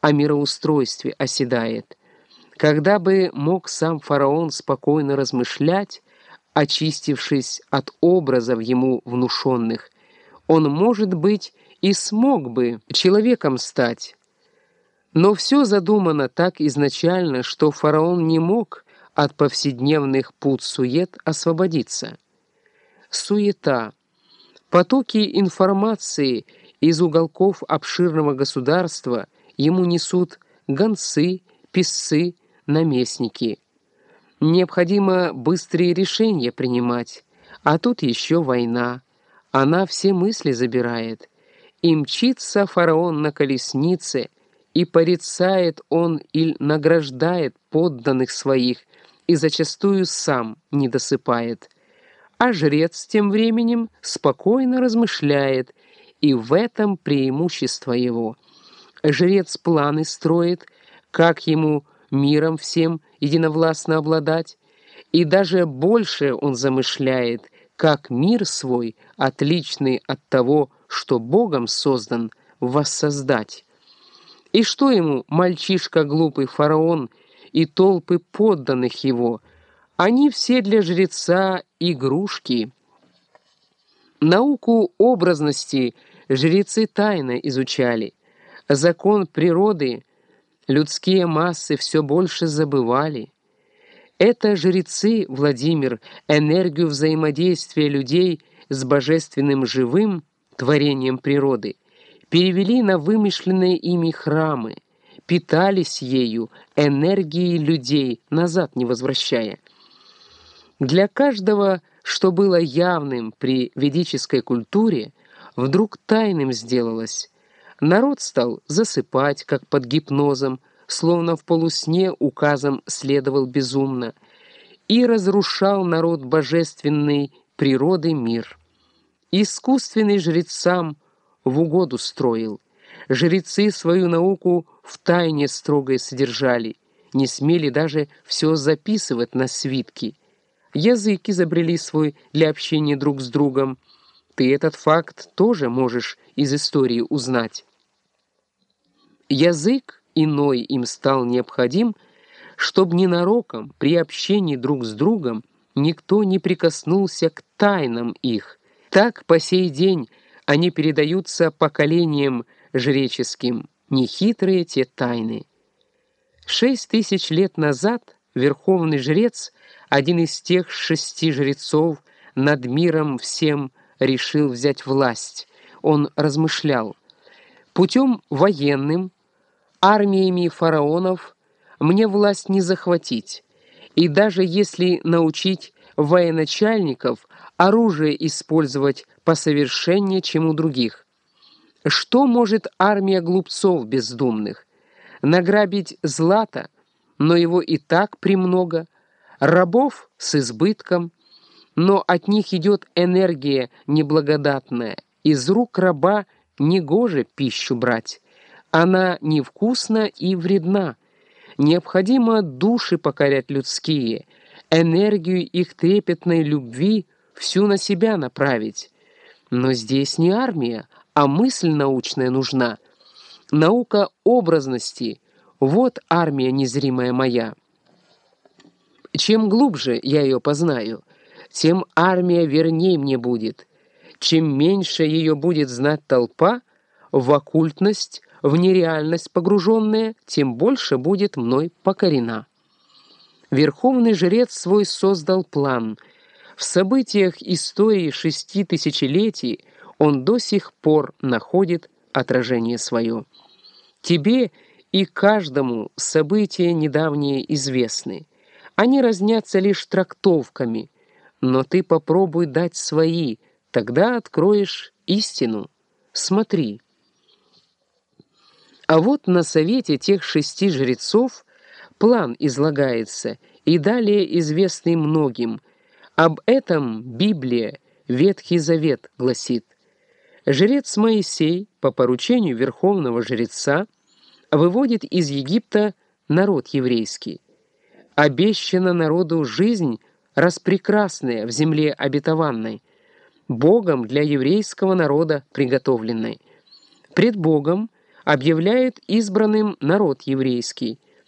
о мироустройстве оседает. Когда бы мог сам фараон спокойно размышлять, очистившись от образов ему внушенных, он, может быть, и смог бы человеком стать. Но все задумано так изначально, что фараон не мог от повседневных пут-сует освободиться. Суета, потоки информации из уголков обширного государства ему несут гонцы, писцы, наместники. Необходимо быстрые решения принимать, а тут еще война. Она все мысли забирает. И мчится фараон на колеснице, и порицает он или награждает подданных своих, и зачастую сам не досыпает. А жрец тем временем спокойно размышляет, и в этом преимущество его. Жрец планы строит, как ему миром всем единовластно обладать, и даже больше он замышляет, как мир свой, отличный от того, что Богом создан, воссоздать. И что ему, мальчишка глупый фараон, и толпы подданных его, они все для жреца игрушки. Науку образности жрецы тайно изучали, закон природы людские массы все больше забывали. Это жрецы, Владимир, энергию взаимодействия людей с божественным живым творением природы перевели на вымышленные ими храмы, питались ею, энергией людей, назад не возвращая. Для каждого, что было явным при ведической культуре, вдруг тайным сделалось, Народ стал засыпать, как под гипнозом, словно в полусне указом следовал безумно, и разрушал народ божественной природы мир. Искусственный жрецам в угоду строил. Жрецы свою науку в тайне строгой содержали, не смели даже все записывать на свитки. Язык изобрели свой для общения друг с другом. Ты этот факт тоже можешь из истории узнать. Язык иной им стал необходим, чтобы ненароком при общении друг с другом никто не прикоснулся к тайнам их. Так по сей день они передаются поколениям жреческим, нехитрые те тайны. Шесть тысяч лет назад верховный жрец, один из тех шести жрецов, над миром всем решил взять власть. Он размышлял. Путем военным, армиями фараонов мне власть не захватить, и даже если научить военачальников оружие использовать по совершеннее, чем у других. Что может армия глупцов бездумных? Награбить злато, но его и так премного, рабов с избытком, но от них идет энергия неблагодатная, из рук раба негоже пищу брать. Она невкусна и вредна. Необходимо души покорять людские, энергию их трепетной любви всю на себя направить. Но здесь не армия, а мысль научная нужна. Наука образности — вот армия незримая моя. Чем глубже я ее познаю, тем армия верней мне будет. Чем меньше ее будет знать толпа, в оккультность в нереальность погруженная, тем больше будет мной покорена. Верховный жрец свой создал план. В событиях истории шести тысячелетий он до сих пор находит отражение свое. Тебе и каждому события недавние известны. Они разнятся лишь трактовками, но ты попробуй дать свои, тогда откроешь истину. Смотри. А вот на совете тех шести жрецов план излагается, и далее известный многим. Об этом Библия, Ветхий Завет, гласит. Жрец Моисей, по поручению верховного жреца, выводит из Египта народ еврейский. Обещана народу жизнь распрекрасная в земле обетованной, Богом для еврейского народа приготовленной. Пред Богом – объявляет избранным народ еврейский,